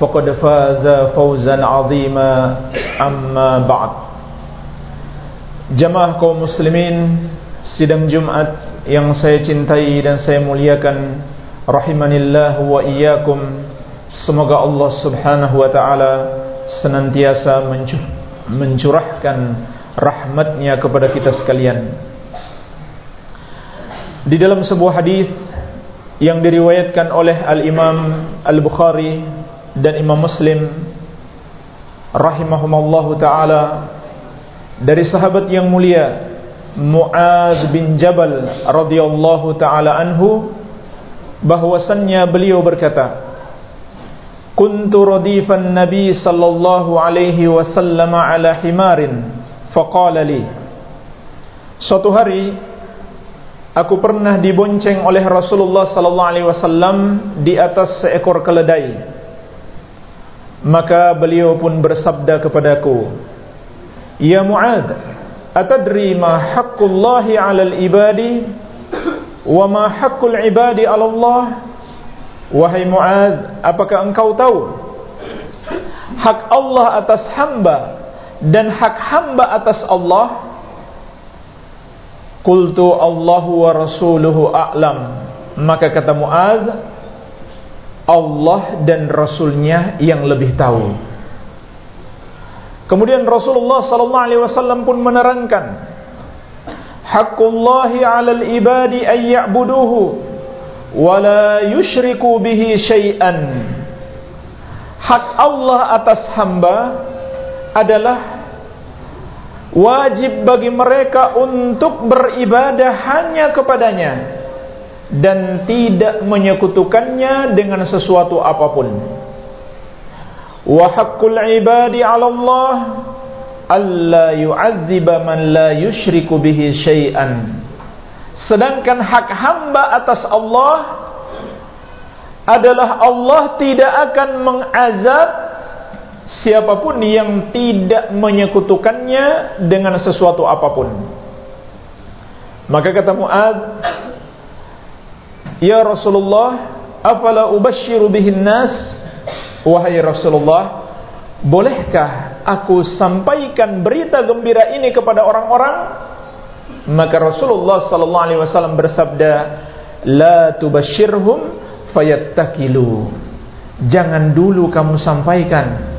فقد فاز فوزا عظيما أما بعد Jamaah kaum muslimin Sidang Jumat yang saya cintai dan saya muliakan Rahimanillah wa iyyakum Semoga Allah subhanahu wa ta'ala Senantiasa mencurahkan rahmatnya kepada kita sekalian Di dalam sebuah hadis yang diriwayatkan oleh Al-Imam Al-Bukhari dan Imam Muslim rahimahumallahu taala dari sahabat yang mulia Muaz bin Jabal radhiyallahu taala anhu bahwasannya beliau berkata Kuntu radifan Nabi sallallahu alaihi wasallam ala himarin faqala li. Suatu hari aku pernah dibonceng oleh Rasulullah sallallahu alaihi wasallam di atas seekor keledai maka beliau pun bersabda kepadaku Ya Mu'ad Atadri ma haqqullahi alal ibadi Wa ma haqqul ibadi ala Allah Wahai Mu'ad Apakah engkau tahu Hak Allah atas hamba Dan hak hamba atas Allah? Qultu Allahu wa rasuluhu a'lam. Maka kata Mu'ad Allah dan Rasulnya yang lebih tahu. Kemudian Rasulullah sallallahu alaihi wasallam pun menerangkan Hakkullahi 'alal ibadi ay ya'buduhu wa la yusyriku bihi syai'an. Hak Allah atas hamba adalah wajib bagi mereka untuk beribadah hanya kepadanya dan tidak menyekutukannya dengan sesuatu apapun. Wa haqqul ibadi Allah alla yu'adziba man la yusyriku bihi syai'an. Sedangkan hak hamba atas Allah adalah Allah tidak akan mengazab siapapun yang tidak menyekutukannya dengan sesuatu apapun. Maka kata Muad, Ya Rasulullah, afala ubashiru bihin nas? Wahai Rasulullah, bolehkah aku sampaikan berita gembira ini kepada orang-orang? Maka Rasulullah sallallahu alaihi wasallam bersabda, "La tubashirhum fayattakilu." Jangan dulu kamu sampaikan.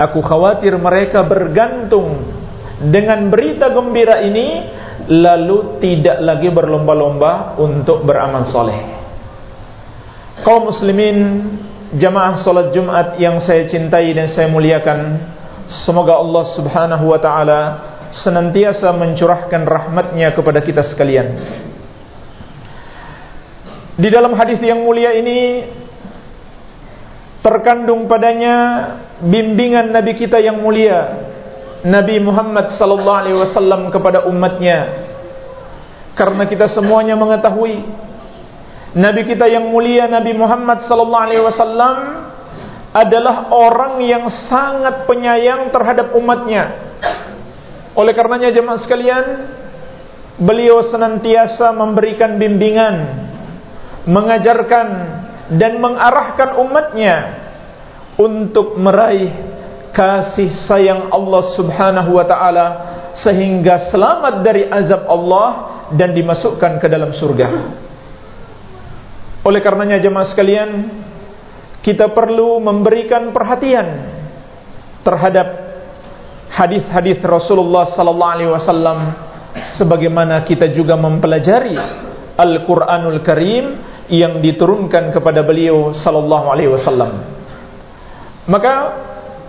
Aku khawatir mereka bergantung dengan berita gembira ini lalu tidak lagi berlomba-lomba untuk beramal soleh kaum muslimin jamaah salat Jumat yang saya cintai dan saya muliakan semoga Allah subhanahu wa ta'ala senantiasa mencurahkan rahmatnya kepada kita sekalian. Di dalam hadis yang mulia ini terkandung padanya bimbingan Nabi kita yang mulia Nabi Muhammad sallallahu alaihi wasallam kepada umatnya. Karena kita semuanya mengetahui Nabi kita yang mulia Nabi Muhammad sallallahu alaihi wasallam adalah orang yang sangat penyayang terhadap umatnya. Oleh karenanya jemaah sekalian, beliau senantiasa memberikan bimbingan, mengajarkan dan mengarahkan umatnya untuk meraih kasih sayang Allah Subhanahu wa taala sehingga selamat dari azab Allah dan dimasukkan ke dalam surga. Oleh karenanya jemaah sekalian, kita perlu memberikan perhatian terhadap hadis-hadis Rasulullah wasallam sebagaimana kita juga mempelajari Al-Qur'anul Karim yang diturunkan kepada beliau wasallam. Maka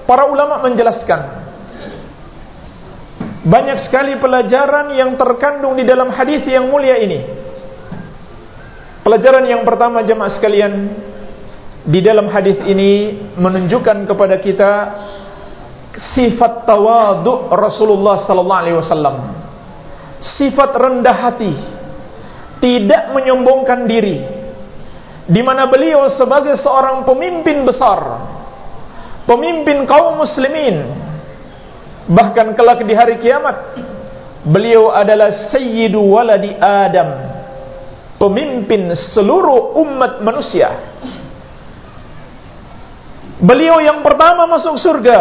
para ulama menjelaskan banyak sekali pelajaran yang terkandung di dalam hadis yang mulia ini. Pelajaran yang pertama jemaah sekalian di dalam hadis ini menunjukkan kepada kita sifat tawadu Rasulullah sallallahu alaihi wasallam. Sifat rendah hati, tidak menyombongkan diri. Di mana beliau sebagai seorang pemimpin besar, pemimpin kaum muslimin, Bahkan kelak di hari kiamat Beliau adalah Sayyidu Waladi Adam Pemimpin seluruh umat manusia. Beliau yang pertama masuk surga.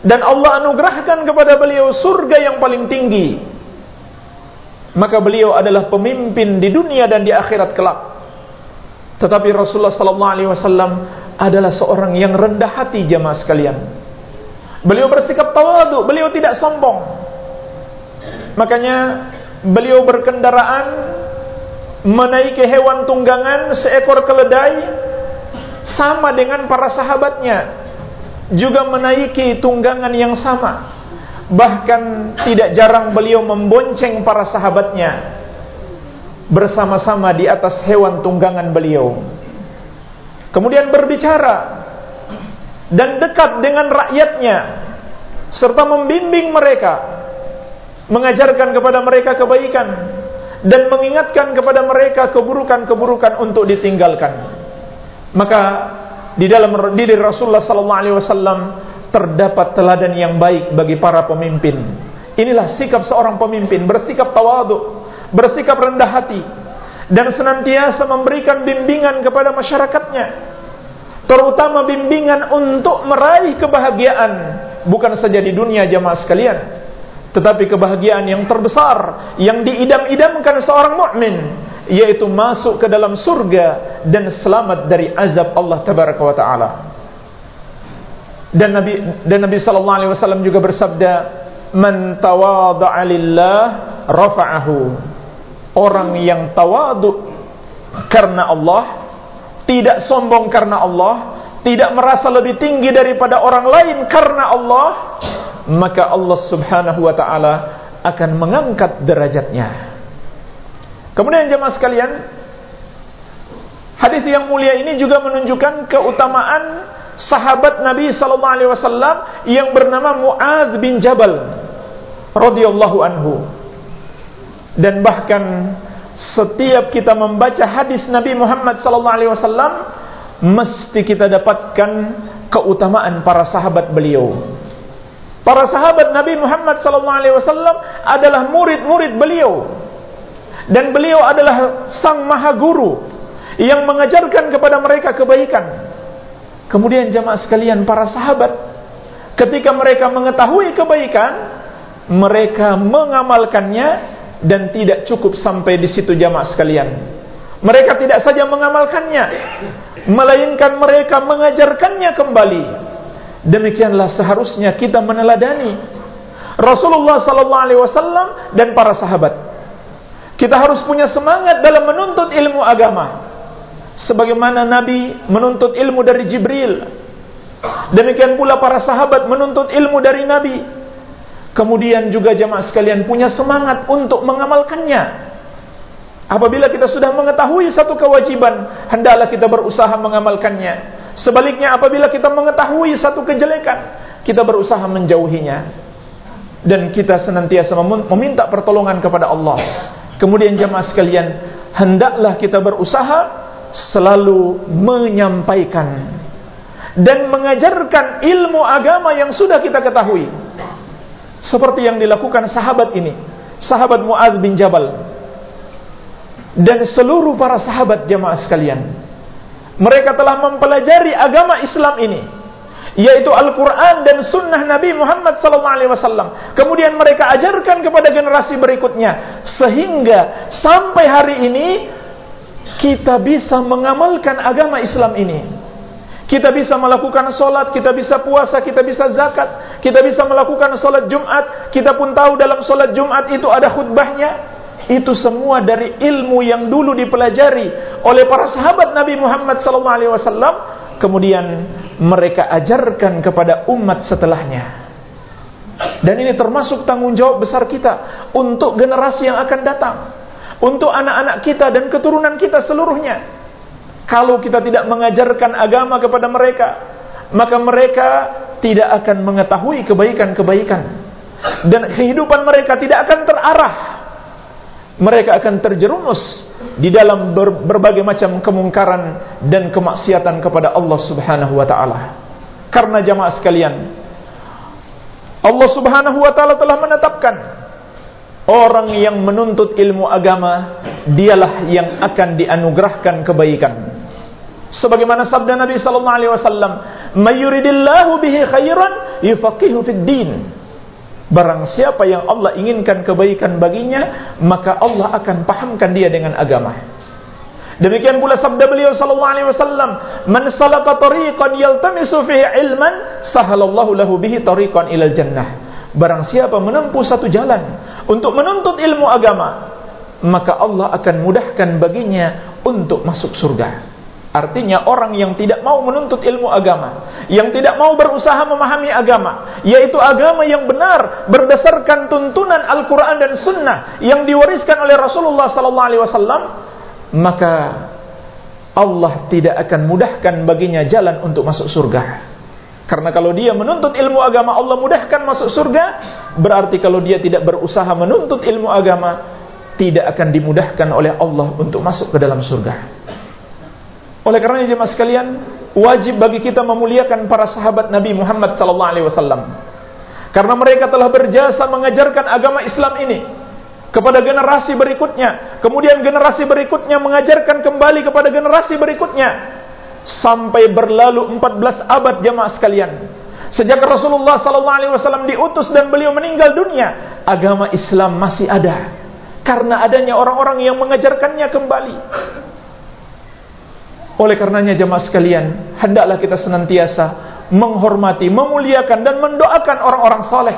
Dan Allah anugerahkan kepada beliau surga yang paling tinggi. Maka beliau adalah pemimpin di dunia dan di akhirat kelak. Tetapi Rasulullah SAW adalah seorang yang rendah hati jamaah sekalian. Beliau bersikap tawadu, beliau tidak sombong. Makanya beliau berkendaraan menaiki hewan tunggangan seekor keledai sama dengan para sahabatnya juga menaiki tunggangan yang sama. Bahkan tidak jarang beliau membonceng para sahabatnya bersama-sama di atas hewan tunggangan beliau. Kemudian berbicara dan dekat dengan rakyatnya serta membimbing mereka mengajarkan kepada mereka kebaikan dan mengingatkan kepada mereka keburukan-keburukan untuk ditinggalkan. Maka di dalam diri Rasulullah sallallahu alaihi wasallam terdapat teladan yang baik bagi para pemimpin. Inilah sikap seorang pemimpin bersikap tawadu bersikap rendah hati dan senantiasa memberikan bimbingan kepada masyarakatnya terutama bimbingan untuk meraih kebahagiaan bukan saja di dunia jamaah sekalian tetapi kebahagiaan yang terbesar yang diidam-idamkan seorang mukmin yaitu masuk ke dalam surga dan selamat dari azab Allah tabaraka wa taala. Dan Nabi dan Nabi sallallahu alaihi wasallam juga bersabda man tawadha'a lillah rafa'ahu. Orang yang tawadu karena Allah tidak sombong karena Allah, tidak merasa lebih tinggi daripada orang lain karena Allah, maka Allah Subhanahu wa taala akan mengangkat derajatnya. Kemudian jemaah sekalian, hadis yang mulia ini juga menunjukkan keutamaan sahabat Nabi wasallam yang bernama Muaz bin Jabal radhiyallahu anhu. Dan bahkan setiap kita membaca hadis Nabi Muhammad wasallam mesti kita dapatkan keutamaan para sahabat beliau. Para sahabat Nabi Muhammad wasallam adalah murid-murid beliau. Dan beliau adalah sang maha guru yang mengajarkan kepada mereka kebaikan. Kemudian jamaah sekalian para sahabat ketika mereka mengetahui kebaikan, mereka mengamalkannya dan tidak cukup sampai di situ jamaah sekalian. Mereka tidak saja mengamalkannya, melainkan mereka mengajarkannya kembali. Demikianlah seharusnya kita meneladani Rasulullah sallallahu alaihi wasallam dan para sahabat. Kita harus punya semangat dalam menuntut ilmu agama. Sebagaimana Nabi menuntut ilmu dari Jibril. Demikian pula para sahabat menuntut ilmu dari Nabi Kemudian juga jemaah sekalian punya semangat untuk mengamalkannya. Apabila kita sudah mengetahui satu kewajiban, hendaklah kita berusaha mengamalkannya. Sebaliknya apabila kita mengetahui satu kejelekan, kita berusaha menjauhinya. Dan kita senantiasa meminta pertolongan kepada Allah. Kemudian jemaah sekalian, hendaklah kita berusaha selalu menyampaikan dan mengajarkan ilmu agama yang sudah kita ketahui seperti yang dilakukan sahabat ini, sahabat Muaz bin Jabal dan seluruh para sahabat jamaah sekalian. Mereka telah mempelajari agama Islam ini, yaitu Al-Quran dan Sunnah Nabi Muhammad SAW. Kemudian mereka ajarkan kepada generasi berikutnya, sehingga sampai hari ini kita bisa mengamalkan agama Islam ini. Kita bisa melakukan solat, kita bisa puasa, kita bisa zakat, kita bisa melakukan solat Jumat. Kita pun tahu dalam solat Jumat itu ada khutbahnya. Itu semua dari ilmu yang dulu dipelajari oleh para sahabat Nabi Muhammad SAW. Kemudian mereka ajarkan kepada umat setelahnya. Dan ini termasuk tanggung jawab besar kita untuk generasi yang akan datang. Untuk anak-anak kita dan keturunan kita seluruhnya. Kalau kita tidak mengajarkan agama kepada mereka, maka mereka tidak akan mengetahui kebaikan-kebaikan. Dan kehidupan mereka tidak akan terarah. Mereka akan terjerumus di dalam ber berbagai macam kemungkaran dan kemaksiatan kepada Allah Subhanahu wa taala. Karena jamaah sekalian, Allah Subhanahu wa taala telah menetapkan orang yang menuntut ilmu agama dialah yang akan dianugerahkan kebaikan. Sebagaimana sabda Nabi sallallahu alaihi wasallam, "Mayyuridillahu bihi khairan yufaqihu fid din." Barang siapa yang Allah inginkan kebaikan baginya, maka Allah akan pahamkan dia dengan agama. Demikian pula sabda beliau sallallahu alaihi wasallam, "Man salaka tariqan yaltamisu fihi ilman, sahalallahu lahu bihi tariqan ilal jannah." Barang siapa menempuh satu jalan untuk menuntut ilmu agama, maka Allah akan mudahkan baginya untuk masuk surga. Artinya orang yang tidak mau menuntut ilmu agama, yang tidak mau berusaha memahami agama, yaitu agama yang benar berdasarkan tuntunan Al-Qur'an dan Sunnah yang diwariskan oleh Rasulullah wasallam, maka Allah tidak akan mudahkan baginya jalan untuk masuk surga. Karena kalau dia menuntut ilmu agama Allah mudahkan masuk surga, berarti kalau dia tidak berusaha menuntut ilmu agama, tidak akan dimudahkan oleh Allah untuk masuk ke dalam surga. Oleh karena jemaah sekalian, wajib bagi kita memuliakan para sahabat Nabi Muhammad sallallahu alaihi wasallam. Karena mereka telah berjasa mengajarkan agama Islam ini kepada generasi berikutnya, kemudian generasi berikutnya mengajarkan kembali kepada generasi berikutnya sampai berlalu 14 abad jemaah sekalian. Sejak Rasulullah sallallahu alaihi wasallam diutus dan beliau meninggal dunia, agama Islam masih ada karena adanya orang-orang yang mengajarkannya kembali. Oleh karenanya jemaah sekalian, hendaklah kita senantiasa menghormati, memuliakan dan mendoakan orang-orang saleh,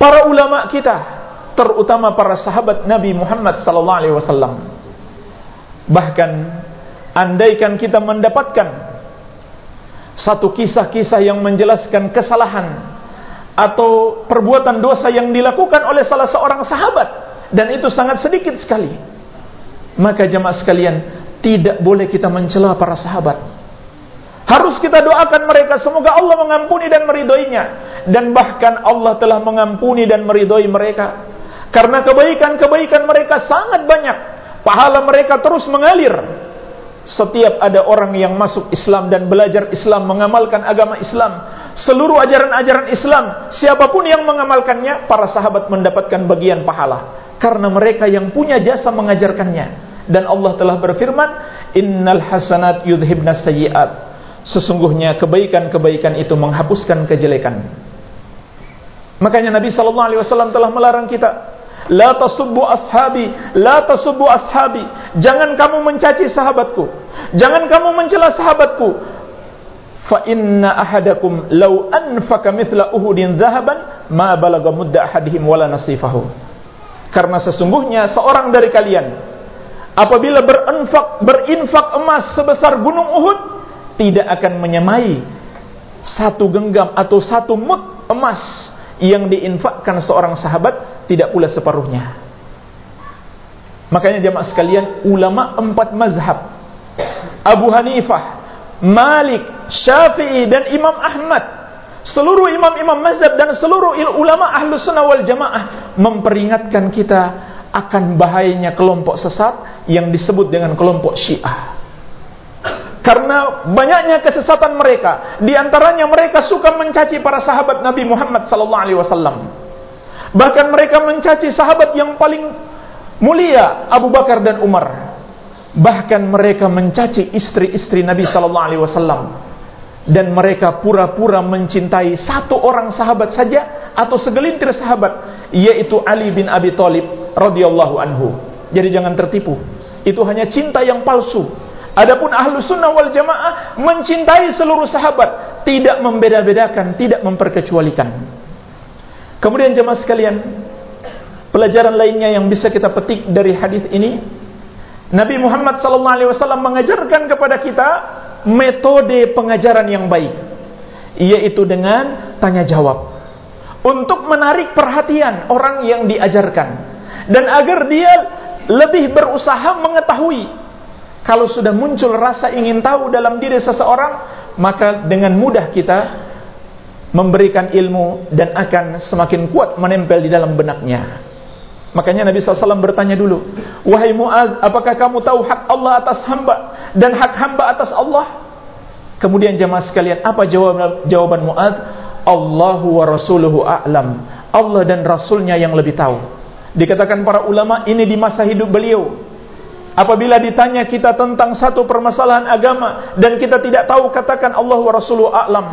para ulama kita, terutama para sahabat Nabi Muhammad sallallahu alaihi wasallam. Bahkan andaikan kita mendapatkan satu kisah-kisah yang menjelaskan kesalahan atau perbuatan dosa yang dilakukan oleh salah seorang sahabat dan itu sangat sedikit sekali. Maka jemaah sekalian, tidak boleh kita mencela para sahabat. Harus kita doakan mereka semoga Allah mengampuni dan meridhoinya dan bahkan Allah telah mengampuni dan meridhoi mereka karena kebaikan-kebaikan mereka sangat banyak. Pahala mereka terus mengalir. Setiap ada orang yang masuk Islam dan belajar Islam, mengamalkan agama Islam, seluruh ajaran-ajaran Islam, siapa pun yang mengamalkannya, para sahabat mendapatkan bagian pahala karena mereka yang punya jasa mengajarkannya dan Allah telah berfirman innal hasanat yudhibna sayyiat. Sesungguhnya kebaikan-kebaikan itu menghapuskan kejelekan. Makanya Nabi sallallahu alaihi wasallam telah melarang kita la tasubbu ashabi la tasubbu ashabi. Jangan kamu mencaci sahabatku. Jangan kamu mencela sahabatku. Fa inna ahadakum law anfaqa mithla uhudin zahaban ma balagha mudda ahadihim wala nasifahu. Karena sesungguhnya seorang dari kalian apabila berinfak emas sebesar gunung Uhud tidak akan menyamai satu genggam atau satu mut emas yang diinfakkan seorang sahabat tidak pula separuhnya. Makanya jamaah sekalian ulama empat mazhab Abu Hanifah, Malik, Syafi'i dan Imam Ahmad seluruh imam-imam mazhab dan seluruh ulama ahlu sunnah wal jamaah memperingatkan kita akan bahayanya kelompok sesat yang disebut dengan kelompok Syiah. Karena banyaknya kesesatan mereka, di antaranya mereka suka mencaci para sahabat Nabi Muhammad wasallam. Bahkan mereka mencaci sahabat yang paling mulia Abu Bakar dan Umar. Bahkan mereka mencaci istri-istri Nabi sallallahu alaihi wasallam dan mereka pura-pura mencintai satu orang sahabat saja atau segelintir sahabat yaitu Ali bin Abi Thalib radhiyallahu anhu. Jadi jangan tertipu. Itu hanya cinta yang palsu. Adapun ahlu sunnah wal jamaah mencintai seluruh sahabat, tidak membeda-bedakan, tidak memperkecualikan. Kemudian jemaah sekalian, pelajaran lainnya yang bisa kita petik dari hadis ini, Nabi Muhammad SAW mengajarkan kepada kita metode pengajaran yang baik, yaitu dengan tanya jawab, untuk menarik perhatian orang yang diajarkan, dan agar dia lebih berusaha mengetahui. Kalau sudah muncul rasa ingin tahu dalam diri seseorang, maka dengan mudah kita memberikan ilmu dan akan semakin kuat menempel di dalam benaknya. Makanya Nabi SAW bertanya dulu, Wahai Mu'ad, apakah kamu tahu hak Allah atas hamba dan hak hamba atas Allah? Kemudian jemaah sekalian, apa jawaban, jawaban Mu'ad? Allahu wa rasuluhu a'lam. Allah dan Rasulnya yang lebih tahu. Dikatakan para ulama, ini di masa hidup beliau. Apabila ditanya kita tentang satu permasalahan agama dan kita tidak tahu katakan Allah wa Rasuluhu a'lam.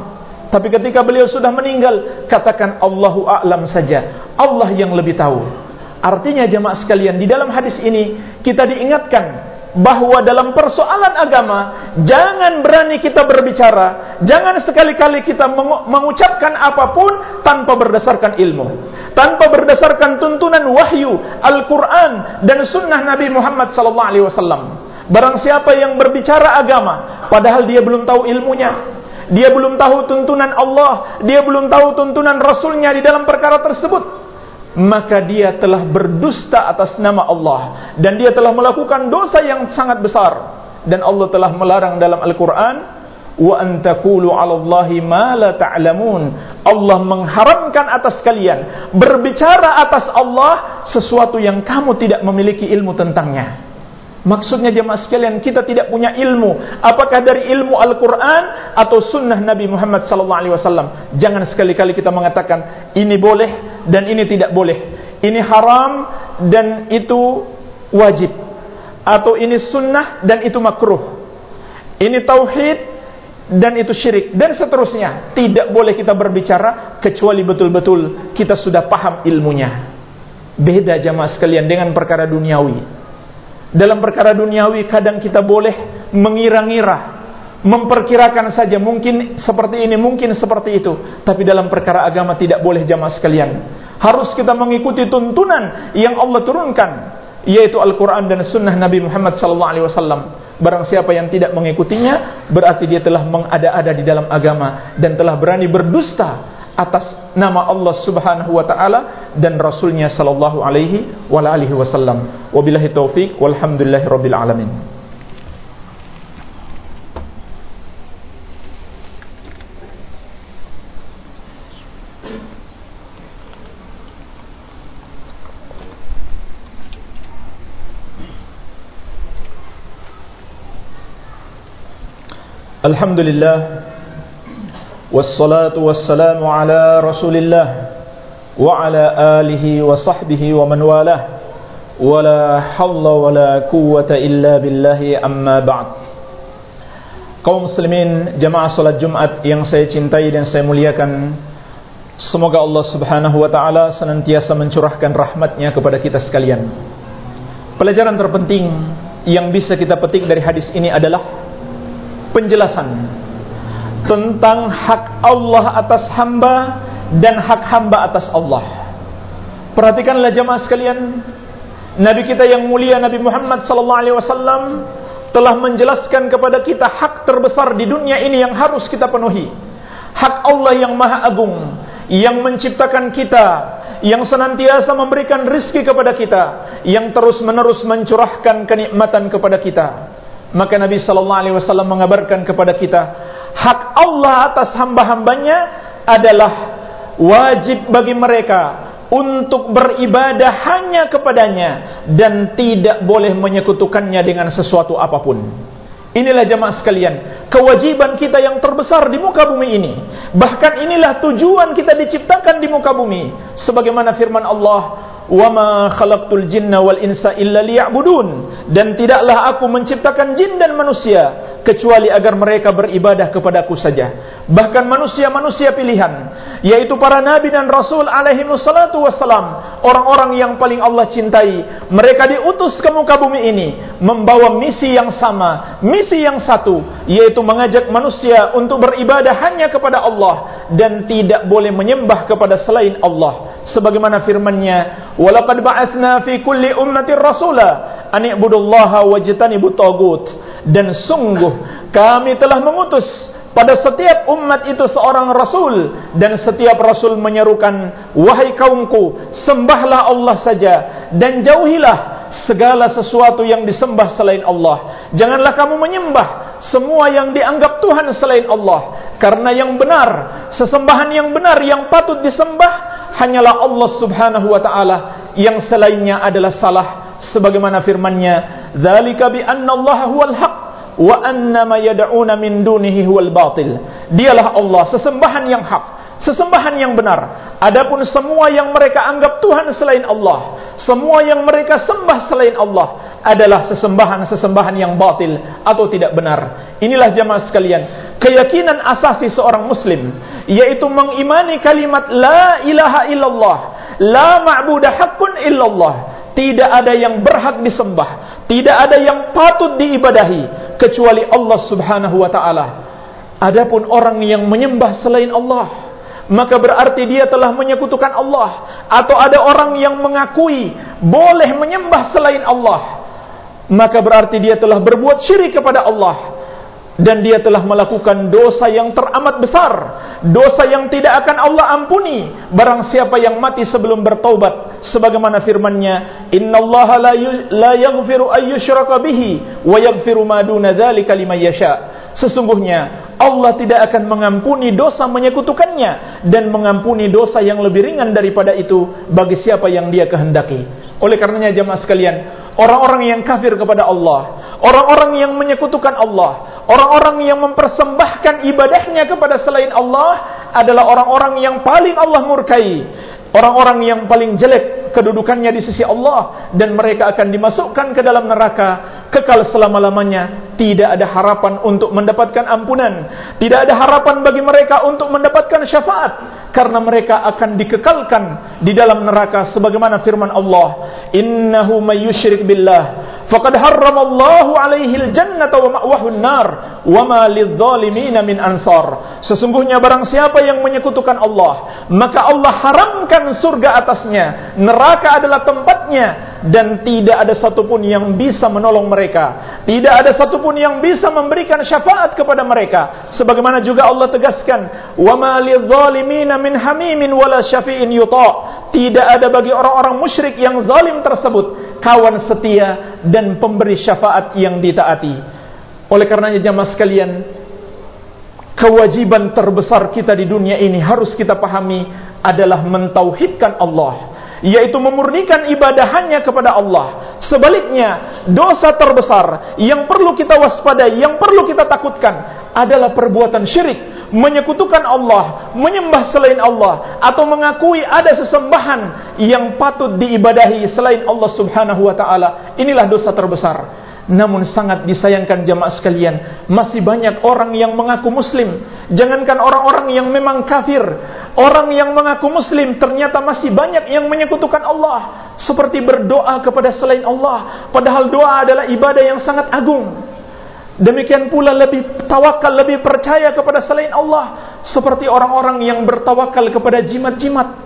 Tapi ketika beliau sudah meninggal katakan Allahu a'lam saja. Allah yang lebih tahu. Artinya jemaah sekalian di dalam hadis ini kita diingatkan bahwa dalam persoalan agama jangan berani kita berbicara, jangan sekali-kali kita mengucapkan apa pun tanpa berdasarkan ilmu, tanpa berdasarkan tuntunan wahyu Al-Qur'an dan sunnah Nabi Muhammad sallallahu alaihi wasallam. Barang siapa yang berbicara agama padahal dia belum tahu ilmunya, dia belum tahu tuntunan Allah, dia belum tahu tuntunan Rasulnya di dalam perkara tersebut, maka dia telah berdusta atas nama Allah. Dan dia telah melakukan dosa yang sangat besar. Dan Allah telah melarang dalam Al-Qur'an wa antakulu 'ala Allahi ma la ta'lamun. Allah mengharamkan atas kalian berbicara atas Allah sesuatu yang kamu tidak memiliki ilmu tentangnya Maksudnya jemaah sekalian kita tidak punya ilmu apakah dari ilmu Al-Qur'an atau sunnah Nabi Muhammad wasallam. Jangan sekali-kali kita mengatakan ini boleh dan ini tidak boleh. Ini haram dan itu wajib. Atau ini sunnah dan itu makruh. Ini tauhid dan itu syirik dan seterusnya. Tidak boleh kita berbicara kecuali betul-betul kita sudah paham ilmunya. Beda jamaah sekalian dengan perkara duniawi. Dalam perkara duniawi kadang kita boleh mengira-ngira, memperkirakan saja mungkin seperti ini, mungkin seperti itu. Tapi dalam perkara agama tidak boleh jamaah sekalian. Harus kita mengikuti tuntunan yang Allah turunkan, yaitu Al-Quran dan Sunnah Nabi Muhammad SAW. Barang siapa yang tidak mengikutinya, berarti dia telah mengada-ada di dalam agama dan telah berani berdusta atas nama Allah Subhanahu wa taala dan rasulnya sallallahu alaihi wa alihi wasallam. Wabillahi taufik walhamdulillahi rabbil alamin. Alhamdulillah والصلاة والسلام على رسول الله وعلى آله وصحبه ومن والاه ولا حول ولا قوة إلا بالله أما بعد kaum muslimin jamaah salat Jumat yang saya cintai dan saya muliakan semoga Allah subhanahu wa ta'ala senantiasa mencurahkan rahmatnya kepada kita sekalian pelajaran terpenting yang bisa kita petik dari hadis ini adalah penjelasan tentang hak Allah atas hamba dan hak hamba atas Allah. Perhatikanlah jemaah sekalian, Nabi kita yang mulia Nabi Muhammad sallallahu alaihi wasallam telah menjelaskan kepada kita hak terbesar di dunia ini yang harus kita penuhi. Hak Allah yang Maha Agung yang menciptakan kita, yang senantiasa memberikan rizki kepada kita, yang terus-menerus mencurahkan kenikmatan kepada kita. Maka Nabi sallallahu alaihi wasallam mengabarkan kepada kita hak Allah atas hamba-hambanya adalah wajib bagi mereka untuk beribadah hanya kepadanya dan tidak boleh menyekutukannya dengan sesuatu apa pun. Inilah jamaah sekalian, kewajiban kita yang terbesar di muka bumi ini. Bahkan inilah tujuan kita diciptakan di muka bumi. Sebagaimana firman Allah, "Wa ma khalaqtul jinna wal insa illa liya'budun." Dan tidaklah aku menciptakan jin dan manusia kecuali agar mereka beribadah kepadaku saja. Bahkan manusia-manusia pilihan, yaitu para nabi dan rasul alaihi wassalatu wassalam, orang-orang yang paling Allah cintai, mereka diutus ke muka bumi ini membawa misi yang sama, misi yang satu, yaitu mengajak manusia untuk beribadah hanya kepada Allah dan tidak boleh menyembah kepada selain Allah. Sebagaimana firman-Nya, "Walaqad ba'atsna fi kulli ummatin rasula an i'budullaha wajtanibut tagut." Dan sungguh kami telah mengutus pada setiap umat itu seorang rasul dan setiap rasul menyerukan wahai kaumku sembahlah Allah saja dan jauhilah segala sesuatu yang disembah selain Allah janganlah kamu menyembah semua yang dianggap Tuhan selain Allah karena yang benar sesembahan yang benar yang patut disembah hanyalah Allah Subhanahu wa taala yang selainnya adalah salah sebagaimana firman-Nya dzalika bi anna Allah huwal haq wa annama yad'una min dunihi huwal batil. Dialah Allah, sesembahan yang hak, sesembahan yang benar. Adapun semua yang mereka anggap Tuhan selain Allah, semua yang mereka sembah selain Allah adalah sesembahan-sesembahan yang batil atau tidak benar. Inilah jemaah sekalian, keyakinan asasi seorang muslim yaitu mengimani kalimat la ilaha illallah, la ma'budu haqqun illallah. Tidak ada yang berhak disembah, tidak ada yang patut diibadahi kecuali Allah Subhanahu wa taala. Adapun orang yang menyembah selain Allah, maka berarti dia telah menyekutukan Allah atau ada orang yang mengakui boleh menyembah selain Allah, maka berarti dia telah berbuat syirik kepada Allah dan dia telah melakukan dosa yang teramat besar, dosa yang tidak akan Allah ampuni. Barang siapa yang mati sebelum bertaubat sebagaimana firman-Nya innallaha la yaghfiru ayyushraka bihi wa yaghfiru ma duna dzalika liman yasha. Sesungguhnya Allah tidak akan mengampuni dosa menyekutukannya dan mengampuni dosa yang lebih ringan daripada itu bagi siapa yang dia kehendaki. Oleh karenanya jemaah sekalian orang-orang yang kafir kepada Allah, orang-orang yang menyekutukan Allah, orang-orang yang mempersembahkan ibadahnya kepada selain Allah adalah orang-orang yang paling Allah murkai, orang-orang yang paling jelek kedudukannya di sisi Allah. Dan mereka akan dimasukkan ke dalam neraka kekal selama-lamanya tidak ada harapan untuk mendapatkan ampunan. Tidak ada harapan bagi mereka untuk mendapatkan syafaat. Karena mereka akan dikekalkan di dalam neraka sebagaimana firman Allah. Innahu may yusyrik billah. Faqad harramallahu alaihi aljannata wa ma'wahu an-nar. Wa ma lidh-dhalimin min ansar. Sesungguhnya barang siapa yang menyekutukan Allah maka Allah haramkan surga atasnya. Neraka adalah tempatnya. Dan tidak ada satupun yang bisa menolong mereka. Tidak ada satupun yang bisa memberikan syafaat kepada mereka sebagaimana juga Allah tegaskan wa ma lidh-dhalimin min hamimin wala syafi'in yuta. Tidak ada bagi orang-orang musyrik yang zalim tersebut kawan setia dan pemberi syafaat yang ditaati. Oleh karenanya jamaah sekalian, kewajiban terbesar kita di dunia ini harus kita pahami adalah mentauhidkan Allah yaitu memurnikan ibadah hanya kepada Allah. Sebaliknya, dosa terbesar yang perlu kita waspadai, yang perlu kita takutkan adalah perbuatan syirik, menyekutukan Allah, menyembah selain Allah atau mengakui ada sesembahan yang patut diibadahi selain Allah Subhanahu wa taala. Inilah dosa terbesar. Namun sangat disayangkan jemaah sekalian, masih banyak orang yang mengaku muslim. Jangankan orang-orang yang memang kafir, orang yang mengaku muslim ternyata masih banyak yang menyekutukan Allah, seperti berdoa kepada selain Allah, padahal doa adalah ibadah yang sangat agung. Demikian pula lebih tawakal, lebih percaya kepada selain Allah, seperti orang-orang yang bertawakal kepada jimat-jimat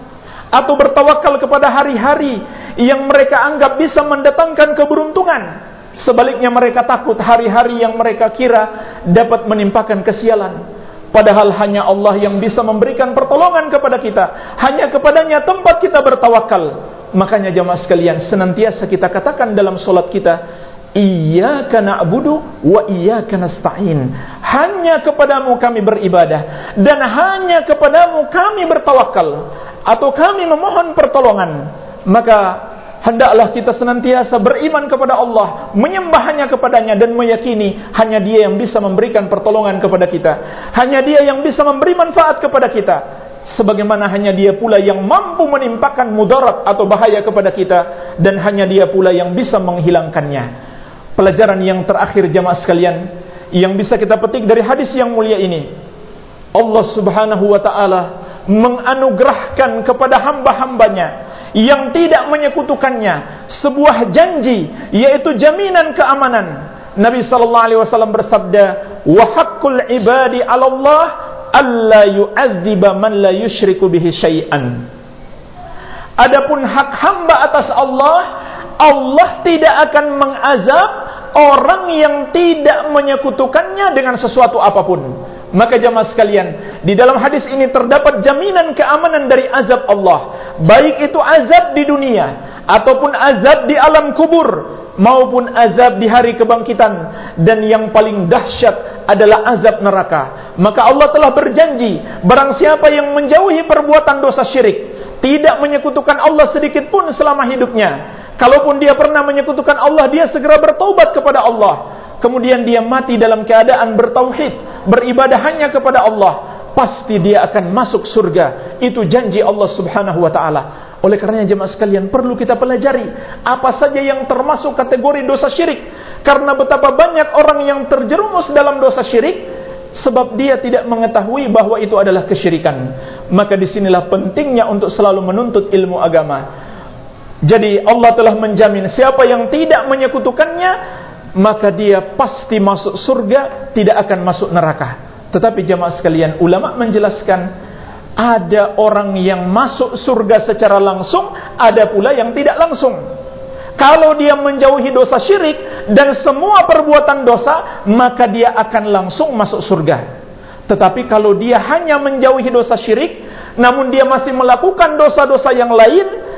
atau bertawakal kepada hari-hari yang mereka anggap bisa mendatangkan keberuntungan. Sebaliknya mereka takut hari-hari yang mereka kira dapat menimpakan kesialan. Padahal hanya Allah yang bisa memberikan pertolongan kepada kita. Hanya kepadanya tempat kita bertawakal. Makanya jamaah sekalian senantiasa kita katakan dalam solat kita. Iyaka na'budu wa iyaka nasta'in. Hanya kepadamu kami beribadah. Dan hanya kepadamu kami bertawakal. Atau kami memohon pertolongan. Maka hendaklah kita senantiasa beriman kepada Allah, menyembah hanya kepadanya dan meyakini hanya Dia yang bisa memberikan pertolongan kepada kita. Hanya Dia yang bisa memberi manfaat kepada kita. Sebagaimana hanya Dia pula yang mampu menimpakan mudarat atau bahaya kepada kita dan hanya Dia pula yang bisa menghilangkannya. Pelajaran yang terakhir jamaah sekalian yang bisa kita petik dari hadis yang mulia ini. Allah Subhanahu wa taala menganugerahkan kepada hamba-hambanya yang tidak menyekutukannya sebuah janji yaitu jaminan keamanan. Nabi sallallahu alaihi wasallam bersabda wa haqqul ibadi 'ala Allah alla yu'adziba man la yusyriku bihi syai'an. Adapun hak hamba atas Allah Allah tidak akan mengazab orang yang tidak menyekutukannya dengan sesuatu apa pun maka jamaah sekalian, di dalam hadis ini terdapat jaminan keamanan dari azab Allah. Baik itu azab di dunia ataupun azab di alam kubur maupun azab di hari kebangkitan dan yang paling dahsyat adalah azab neraka. Maka Allah telah berjanji, barang siapa yang menjauhi perbuatan dosa syirik, tidak menyekutukan Allah sedikit pun selama hidupnya. Kalaupun dia pernah menyekutukan Allah, dia segera bertobat kepada Allah kemudian dia mati dalam keadaan bertauhid, beribadah hanya kepada Allah, pasti dia akan masuk surga. Itu janji Allah Subhanahu wa taala. Oleh karenanya jemaah sekalian perlu kita pelajari apa saja yang termasuk kategori dosa syirik. Karena betapa banyak orang yang terjerumus dalam dosa syirik sebab dia tidak mengetahui bahwa itu adalah kesyirikan. Maka di sinilah pentingnya untuk selalu menuntut ilmu agama. Jadi Allah telah menjamin siapa yang tidak menyekutukannya maka dia pasti masuk surga, tidak akan masuk neraka. Tetapi jamaah sekalian, ulama menjelaskan ada orang yang masuk surga secara langsung, ada pula yang tidak langsung. Kalau dia menjauhi dosa syirik dan semua perbuatan dosa, maka dia akan langsung masuk surga. Tetapi kalau dia hanya menjauhi dosa syirik, namun dia masih melakukan dosa-dosa yang lain,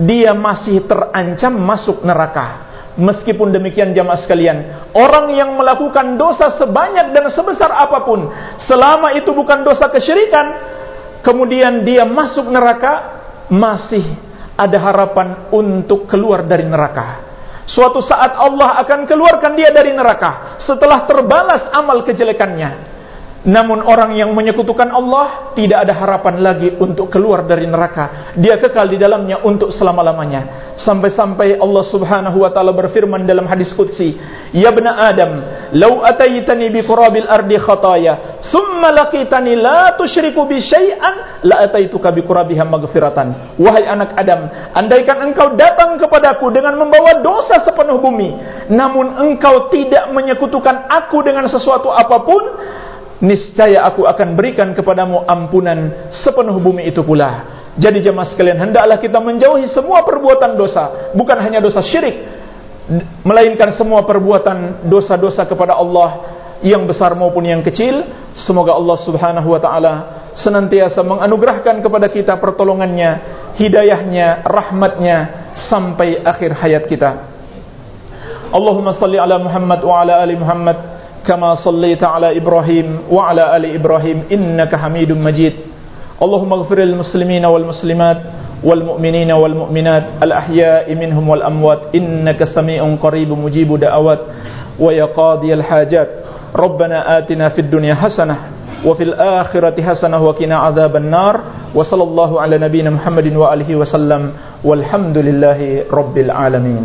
dia masih terancam masuk neraka. Meskipun demikian jamaah sekalian, orang yang melakukan dosa sebanyak dan sebesar apa pun, selama itu bukan dosa kesyirikan, kemudian dia masuk neraka, masih ada harapan untuk keluar dari neraka. Suatu saat Allah akan keluarkan dia dari neraka setelah terbalas amal kejelekannya. Namun orang yang menyekutukan Allah tidak ada harapan lagi untuk keluar dari neraka. Dia kekal di dalamnya untuk selama-lamanya. Sampai-sampai Allah Subhanahu wa taala berfirman dalam hadis qudsi, "Ya bani Adam, law ataitani bi qurabil ardi khataya, thumma laqitani la tusyriku bi syai'an, la ataituka bi qurabiha maghfiratan." Wahai anak Adam, andaikan engkau datang kepadaku dengan membawa dosa sepenuh bumi, namun engkau tidak menyekutukan aku dengan sesuatu apa pun, niscaya aku akan berikan kepadamu ampunan sepenuh bumi itu pula. Jadi jemaah sekalian, hendaklah kita menjauhi semua perbuatan dosa, bukan hanya dosa syirik, melainkan semua perbuatan dosa-dosa kepada Allah yang besar maupun yang kecil. Semoga Allah Subhanahu wa taala senantiasa menganugerahkan kepada kita pertolongannya, hidayahnya, rahmatnya sampai akhir hayat kita. Allahumma salli ala Muhammad wa ala ali Muhammad كما صليت على إبراهيم وعلى آل إبراهيم إنك حميد مجيد. اللهم اغفر للمسلمين والمسلمات والمؤمنين والمؤمنات الأحياء منهم والأموات إنك سميع قريب مجيب دعوات ويا قاضي الحاجات. ربنا آتنا في الدنيا حسنة وفي الآخرة حسنة وقنا عذاب النار. وصلى الله على نبينا محمد وآله وسلم والحمد لله رب العالمين.